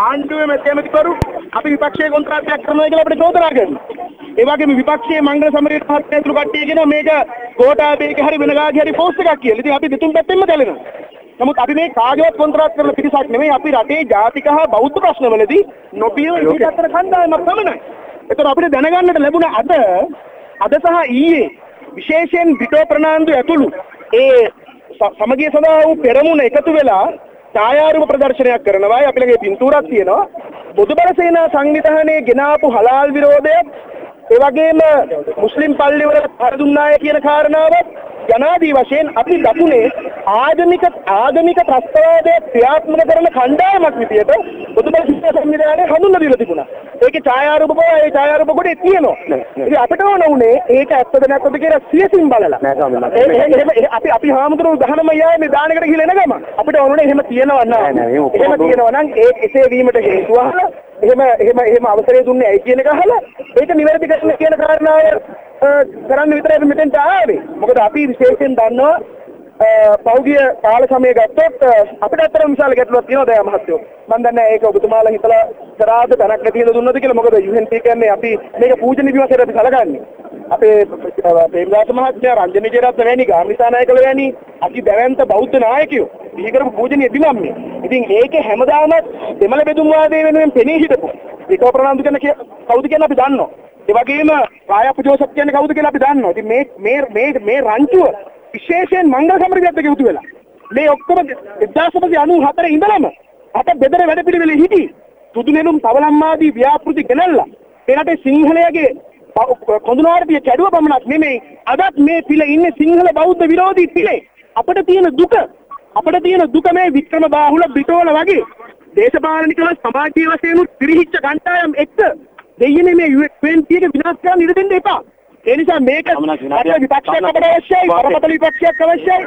ආණ්ඩුවේ මැතිවරු අපි විපක්ෂයේ කොන්ත්‍රාත්යක් කරනවා කියලා අපිට චෝදනා කරනවා. ඒ වගේම විපක්ෂයේ මංගල සමරේ මහත්මයා ඇතුළු කට්ටිය කියනවා මේක ගෝඨාභයගේ හරි වෙන කාගේ හරි පෝස්ට් එකක් කියලා. ඉතින් අපි දෙතුන් පැත්තෙන්ම දැලෙනවා. නමුත් අපි මේ කාගේවත් කොන්ත්‍රාත් කරන පිරිසක් නෙමෙයි අපි රටේ ජාතික හා බෞද්ධ ප්‍රශ්නවලදී නොපියව ඉදිරියට කරන කණ්ඩායමක් පමණයි. ඒතර අපිට දැනගන්නට ලැබුණ අද අද සහ ඊයේ විශේෂයෙන් විටෝ ප්‍රනාන්දු ඇතුළු ඒ සමගිය සඳහා වූ පෙරමුණ එකතු වෙලා ඡායාරූප ප්‍රදර්ශනයක් කරනවා. අපි ළඟ පින්තූරක් තියෙනවා. බොදුබල සේනා සංවිධානයේ ගෙනාපු හලාල් විරෝධය ඒ වගේම මුස්ලිම් පල්ලිවල හර දුන්නාය කියන කාරණාව ජනාදී වශයෙන් අපි දකුණේ ආගමික ආගමික ත්‍රස්තවාදය ක්‍රියාත්මක කරන කණ්ඩායමක් විදියට බොදුබල සේනා සංවිධානය හඳුන්වලා දීලා තිබුණා. ඒකේ ඡායාරූප පොය ඒ ඡායාරූප කොටේ තියෙනවා. ඉතින් අපිට ඕන උනේ ඒක ඇත්තද නැත්තද කියලා සියසින් බලලා. අපි අපි හාමුදුරුවෝ දහනම යාමේ දානකට ගිහලා එන ගම අපිට ඕනුනේ එහෙම තියෙනවා නම් නෑ, නෑ, එහෙම තියෙනවා නම් ඒ එසේ වීමට හේතුව අහලා එහෙම එහෙම එහෙම අවසරය දුන්නේ ඇයි කියන එක අහලා ඒක නිවැරදි කරන්න කියන කාරණාව කරන්න විතරයි මෙතෙන්ට ආවේ මොකද අපි විශේෂයෙන් දන්නවා පෞගිය කාල සමය ගත්තොත් අ, අපිට අතරම විශාල ගැටලුවක් තියෙනවා දයා මහත්තයෝ මම දන්නේ ඒක ඔබතුමාලා හිතලා කරාද තැනක් නැති හින්දා දුන්නද කියලා මොකද UNP කියන්නේ අපි මේක පූජනීය විමසයට අපි සලකන්නේ අපේ ප්‍රේමදාස මහත්මයා රංජන විජේරත්න වැනි ගාමිණී නායකල වැනි අති දැවැන්ත බෞද්ධ නායකයෝ බිහි කරපු පූජනීය දිනම්නේ. ඉතින් ඒකේ හැමදාම දෙමළ බෙදුම් වාදයේ වෙනුවෙන් පෙනී හිටපු විකෝ ප්‍රනාන්දු කියන කිය- කවුද කියන අපි දන්නවා. ඒ වගේම රායප්පු ජෝසප් කියන්නේ කවුද කියලා අපි දන්නවා. ඉතින් මේ මේ මේ මේ රංචුව විශේෂයෙන් මංගල සමරජයත් එක්ක යුතු වෙලා. මේ ඔක්කොම 1994 ඉඳලම අප බෙදර වැඩ පිළිවෙලේ හිටි සුදු නෙළුම් තවලම්මාදී ව්‍යාපෘති ගෙනල්ලා ඒ රටේ සිංහලයාගේ කොඳුනාරපිය කැඩුව පමණක් නෙමෙයි අදත් මේ පිළ ඉන්නේ සිංහල බෞද්ධ විරෝධී පිළේ අපිට තියෙන දුක අපිට තියෙන දුක මේ වික්‍රම බාහුල බිටෝල වගේ දේශපාලනිකව සමාජීය වශයෙන් පිරිහිච්ච කණ්ඩායම් එක්ක දෙයියනේ මේ UNP එක විනාශ කරන්න ඉඩ දෙන්න එපා ඒ නිසා මේක සමනක් විනාශයක්- විපක්ෂයක් අපට අවශ්‍යයි. බරපතල විපක්ෂයක් අවශ්‍යයි